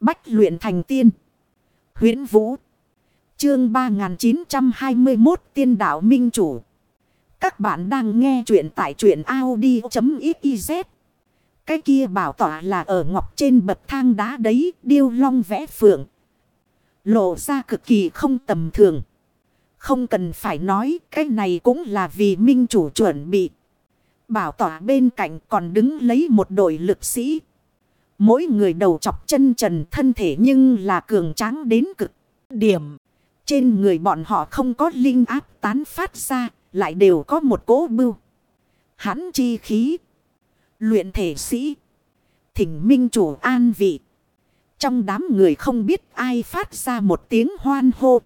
Bách luyện thành tiên. huyễn Vũ. Chương 3921 Tiên đạo Minh Chủ. Các bạn đang nghe truyện tại truyện Audi.xyz. Cái kia bảo tỏa là ở ngọc trên bậc thang đá đấy, điêu long vẽ phượng. Lộ ra cực kỳ không tầm thường. Không cần phải nói, cái này cũng là vì minh chủ chuẩn bị. Bảo tỏa bên cạnh còn đứng lấy một đội lực sĩ. Mỗi người đầu chọc chân trần thân thể nhưng là cường tráng đến cực điểm. Trên người bọn họ không có linh áp tán phát ra, lại đều có một cố bưu. Hắn chi khí. Luyện thể sĩ. Thỉnh minh chủ an vị. Trong đám người không biết ai phát ra một tiếng hoan hô.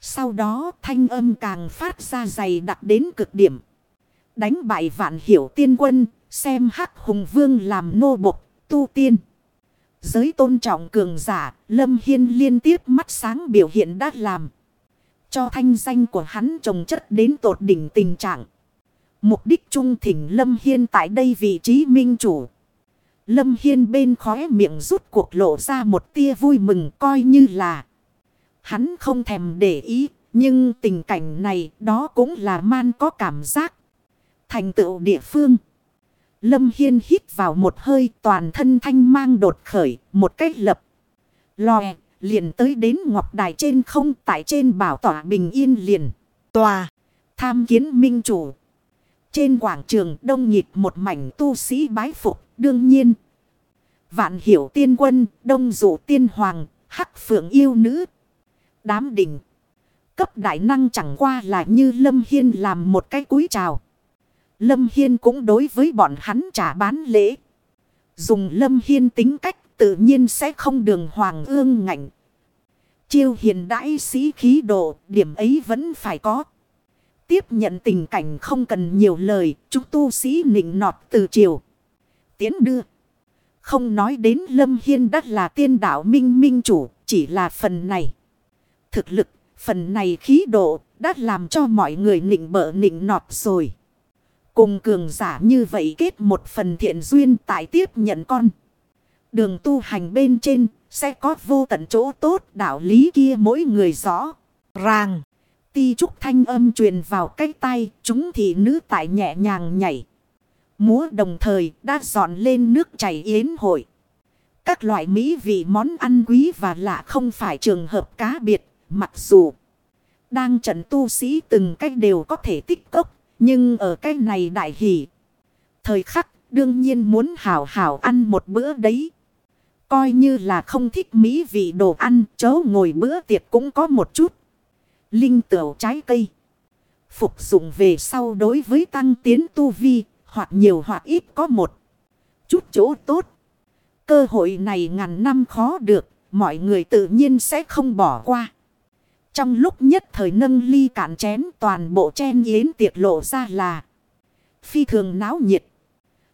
Sau đó thanh âm càng phát ra dày đặc đến cực điểm. Đánh bại vạn hiểu tiên quân, xem hắc hùng vương làm nô bộc, tu tiên. Giới tôn trọng cường giả, Lâm Hiên liên tiếp mắt sáng biểu hiện đã làm. Cho thanh danh của hắn trồng chất đến tột đỉnh tình trạng. Mục đích trung thỉnh Lâm Hiên tại đây vị trí minh chủ. Lâm Hiên bên khóe miệng rút cuộc lộ ra một tia vui mừng coi như là. Hắn không thèm để ý, nhưng tình cảnh này đó cũng là man có cảm giác. Thành tựu địa phương. Lâm Hiên hít vào một hơi toàn thân thanh mang đột khởi, một cách lập. Lòe, liền tới đến ngọc đài trên không tại trên bảo tỏa bình yên liền. Tòa, tham kiến minh chủ. Trên quảng trường đông nhịp một mảnh tu sĩ bái phục, đương nhiên. Vạn hiểu tiên quân, đông dụ tiên hoàng, hắc phượng yêu nữ. Đám đỉnh. Cấp đại năng chẳng qua là như Lâm Hiên làm một cái cúi chào. Lâm Hiên cũng đối với bọn hắn trả bán lễ. Dùng Lâm Hiên tính cách tự nhiên sẽ không đường hoàng ương ngạnh. Chiêu hiền đãi sĩ khí độ, điểm ấy vẫn phải có. Tiếp nhận tình cảnh không cần nhiều lời, chúng tu sĩ nịnh nọt từ chiều. Tiến đưa. Không nói đến Lâm Hiên đắt là tiên đạo minh minh chủ, chỉ là phần này. Thực lực, phần này khí độ, đã làm cho mọi người nịnh bợ nịnh nọt rồi. Cùng cường giả như vậy kết một phần thiện duyên tại tiếp nhận con. Đường tu hành bên trên sẽ có vô tận chỗ tốt, đạo lý kia mỗi người rõ. Ràng. Ti trúc thanh âm truyền vào cái tay chúng thị nữ tại nhẹ nhàng nhảy. Múa đồng thời đã dọn lên nước chảy yến hội. Các loại mỹ vị món ăn quý và lạ không phải trường hợp cá biệt. Mặc dù đang trận tu sĩ từng cách đều có thể tích cốc. Nhưng ở cái này đại hỷ. Thời khắc đương nhiên muốn hảo hảo ăn một bữa đấy. Coi như là không thích mỹ vị đồ ăn chớ ngồi bữa tiệc cũng có một chút. Linh tửu trái cây. Phục dụng về sau đối với tăng tiến tu vi hoặc nhiều hoặc ít có một chút chỗ tốt. Cơ hội này ngàn năm khó được, mọi người tự nhiên sẽ không bỏ qua. Trong lúc nhất thời nâng ly cạn chén toàn bộ chen yến tiệc lộ ra là phi thường náo nhiệt.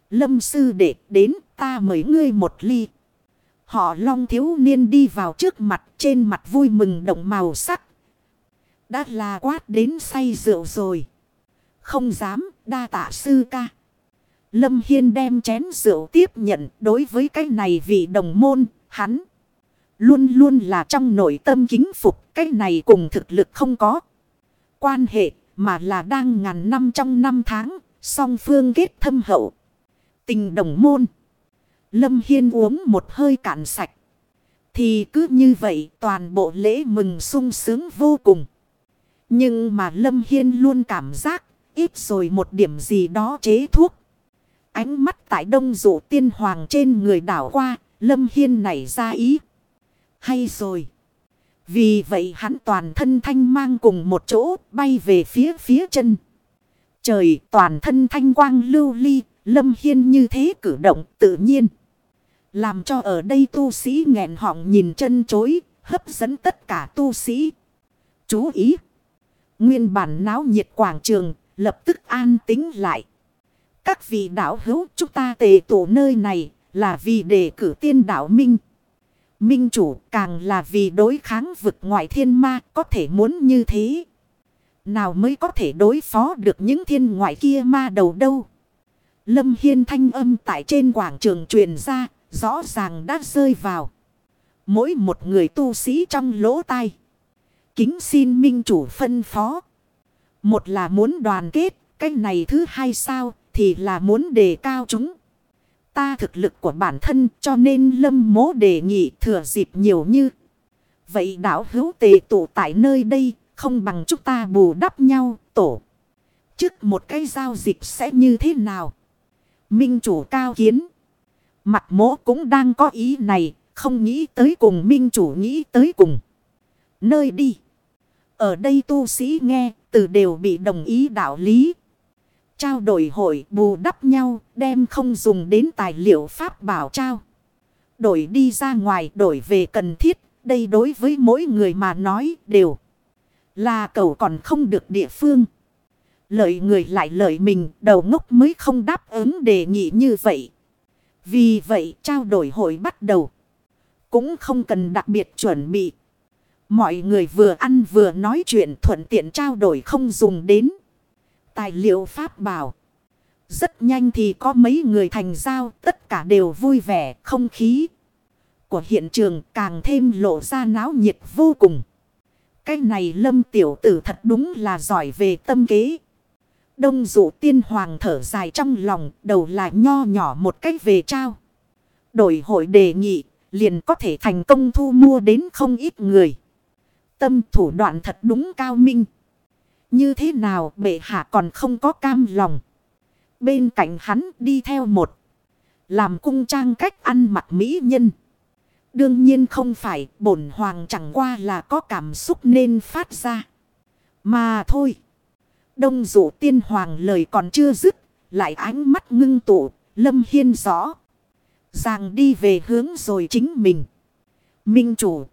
Lâm sư đệ đến ta mời ngươi một ly. Họ long thiếu niên đi vào trước mặt trên mặt vui mừng động màu sắc. Đã là quát đến say rượu rồi. Không dám đa tạ sư ca. Lâm Hiên đem chén rượu tiếp nhận đối với cái này vị đồng môn, hắn. Luôn luôn là trong nội tâm kính phục cái này cùng thực lực không có. Quan hệ mà là đang ngàn năm trong năm tháng, song phương kết thâm hậu. Tình đồng môn. Lâm Hiên uống một hơi cạn sạch. Thì cứ như vậy toàn bộ lễ mừng sung sướng vô cùng. Nhưng mà Lâm Hiên luôn cảm giác ít rồi một điểm gì đó chế thuốc. Ánh mắt tại đông dụ tiên hoàng trên người đảo qua, Lâm Hiên nảy ra ý. Hay rồi. Vì vậy hắn toàn thân thanh mang cùng một chỗ bay về phía phía chân. Trời toàn thân thanh quang lưu ly, Lâm Hiên như thế cử động tự nhiên. Làm cho ở đây tu sĩ nghẹn họng nhìn chân chối, hấp dẫn tất cả tu sĩ. Chú ý! Nguyên bản náo nhiệt quảng trường, lập tức an tính lại. Các vị đạo hữu chúng ta tề tổ nơi này là vì để cử tiên đạo minh. Minh chủ càng là vì đối kháng vực ngoại thiên ma có thể muốn như thế. Nào mới có thể đối phó được những thiên ngoại kia ma đầu đâu. Lâm Hiên thanh âm tại trên quảng trường truyền ra, rõ ràng đã rơi vào. Mỗi một người tu sĩ trong lỗ tai. Kính xin minh chủ phân phó. Một là muốn đoàn kết. Cái này thứ hai sao thì là muốn đề cao chúng. Ta thực lực của bản thân cho nên lâm mố đề nghị thừa dịp nhiều như. Vậy đảo hữu tề tụ tại nơi đây, không bằng chúng ta bù đắp nhau, tổ. Trước một cái giao dịch sẽ như thế nào? Minh chủ cao kiến. Mặt mố cũng đang có ý này. Không nghĩ tới cùng minh chủ nghĩ tới cùng. Nơi đi. Ở đây tu sĩ nghe, từ đều bị đồng ý đạo lý. Trao đổi hội bù đắp nhau, đem không dùng đến tài liệu pháp bảo trao. Đổi đi ra ngoài, đổi về cần thiết. Đây đối với mỗi người mà nói đều là cầu còn không được địa phương. Lợi người lại lợi mình, đầu ngốc mới không đáp ứng đề nghị như vậy. Vì vậy, trao đổi hội bắt đầu. Cũng không cần đặc biệt chuẩn bị. Mọi người vừa ăn vừa nói chuyện thuận tiện trao đổi không dùng đến. Tài liệu pháp bảo. Rất nhanh thì có mấy người thành giao, tất cả đều vui vẻ, không khí. Của hiện trường càng thêm lộ ra náo nhiệt vô cùng. Cái này lâm tiểu tử thật đúng là giỏi về tâm kế. Đông dụ tiên hoàng thở dài trong lòng, đầu lại nho nhỏ một cách về trao. Đổi hội đề nghị, liền có thể thành công thu mua đến không ít người. Tâm thủ đoạn thật đúng cao minh. Như thế nào bệ hạ còn không có cam lòng. Bên cạnh hắn đi theo một. Làm cung trang cách ăn mặc mỹ nhân. Đương nhiên không phải, bổn hoàng chẳng qua là có cảm xúc nên phát ra. Mà thôi. Đông dụ tiên hoàng lời còn chưa dứt. Lại ánh mắt ngưng tụ. Lâm hiên rõ. Ràng đi về hướng rồi chính mình. Minh chủ.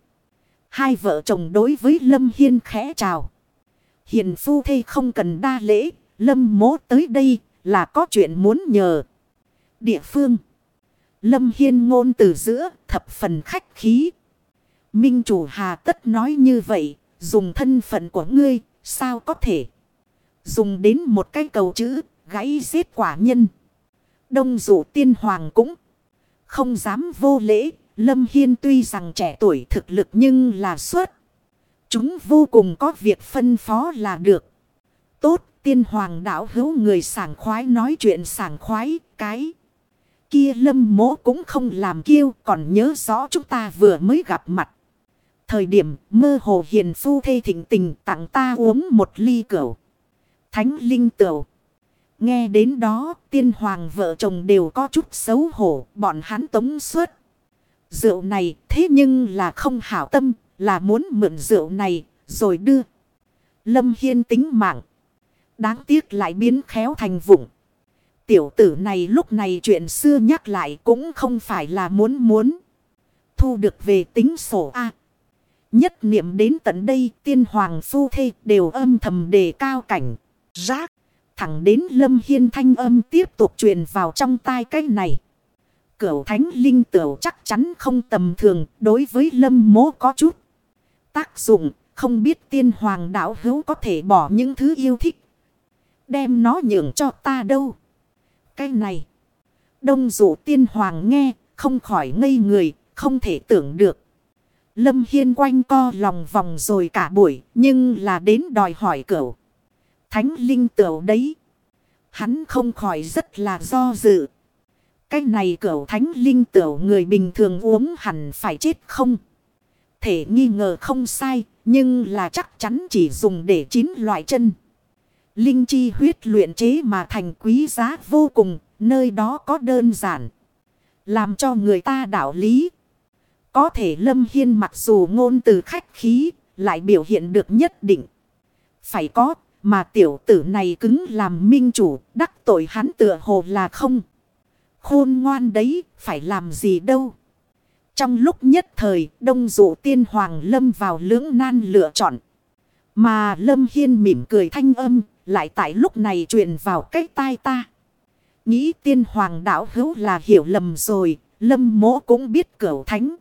Hai vợ chồng đối với Lâm Hiên khẽ chào. Hiền phu thê không cần đa lễ. Lâm mố tới đây là có chuyện muốn nhờ. Địa phương. Lâm Hiên ngôn từ giữa, thập phần khách khí. Minh chủ hà tất nói như vậy. Dùng thân phận của ngươi. Sao có thể. Dùng đến một cái cầu chữ. Gãy giết quả nhân. Đông dụ tiên hoàng cũng. Không dám vô lễ. Lâm Hiên tuy rằng trẻ tuổi thực lực nhưng là suốt. Chúng vô cùng có việc phân phó là được. Tốt, tiên hoàng đảo hữu người sảng khoái nói chuyện sảng khoái, cái. Kia lâm mỗ cũng không làm kiêu, còn nhớ rõ chúng ta vừa mới gặp mặt. Thời điểm mơ hồ hiền phu thê thịnh tình tặng ta uống một ly cửu. Thánh linh tửu. Nghe đến đó, tiên hoàng vợ chồng đều có chút xấu hổ, bọn hắn tống suốt. Rượu này thế nhưng là không hảo tâm là muốn mượn rượu này, rồi đưa. Lâm Hiên tính mạng. Đáng tiếc lại biến khéo thành vụng. Tiểu tử này lúc này chuyện xưa nhắc lại cũng không phải là muốn muốn. Thu được về tính sổ A. nhất niệm đến tận đây, tiên hoàng phu thê đều âm thầm đề cao cảnh. Rác. Thẳng đến lâm hiên thanh âm tiếp tục truyền vào trong tai cái này. Cửu thánh linh tửu chắc chắn không tầm thường, đối với lâm mố có chút. Tác dụng, không biết tiên hoàng đạo hữu có thể bỏ những thứ yêu thích. Đem nó nhượng cho ta đâu. Cái này. Đông dụ tiên hoàng nghe. Không khỏi ngây người. Không thể tưởng được. Lâm Hiên quanh co lòng vòng rồi cả buổi. Nhưng là đến đòi hỏi cửu. Thánh linh tửu đấy. Hắn không khỏi rất là do dự. Cái này cửu thánh linh tửu người bình thường uống hẳn phải chết không? Thể nghi ngờ không sai. Nhưng là chắc chắn chỉ dùng để chín loại chân. Linh chi huyết luyện chế mà thành quý giá vô cùng, nơi đó có đơn giản. Làm cho người ta đạo lý. Có thể Lâm Hiên mặc dù ngôn từ khách khí, lại biểu hiện được nhất định. Phải có, mà tiểu tử này cứng làm minh chủ, đắc tội hắn tựa hồ là không. Khôn ngoan đấy, phải làm gì đâu. Trong lúc nhất thời, đông dụ tiên hoàng lâm vào lưỡng nan lựa chọn. Mà lâm hiên mỉm cười thanh âm, lại tại lúc này truyền vào cái tai ta. Nghĩ tiên hoàng đạo hữu là hiểu lầm rồi. Lâm mỗ cũng biết cửu thánh.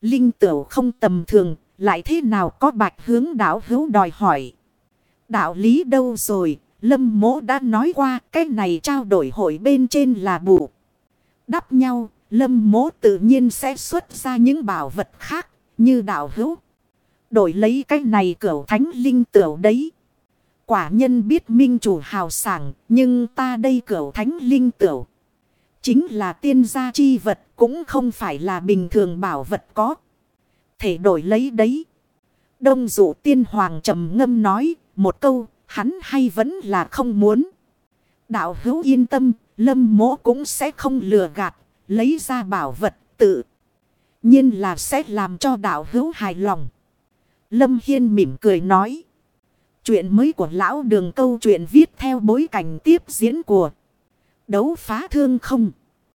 Linh tửu không tầm thường. Lại thế nào có bạch hướng đạo hữu đòi hỏi. Đạo lý đâu rồi. Lâm mỗ đã nói qua cái này trao đổi hội bên trên là bụ. Đắp nhau. Lâm mố tự nhiên sẽ xuất ra những bảo vật khác, như đạo hữu. Đổi lấy cái này cửu thánh linh tửu đấy. Quả nhân biết minh chủ hào sảng, nhưng ta đây cửu thánh linh tửu. Chính là tiên gia chi vật, cũng không phải là bình thường bảo vật có. Thể đổi lấy đấy. Đông dụ tiên hoàng trầm ngâm nói, một câu, hắn hay vẫn là không muốn. Đạo hữu yên tâm, lâm mỗ cũng sẽ không lừa gạt lấy ra bảo vật tự. nhiên là sẽ làm cho đạo hữu hài lòng. Lâm Hiên mỉm cười nói. Chuyện mới của lão đường câu chuyện viết theo bối cảnh tiếp diễn của đấu phá thương không.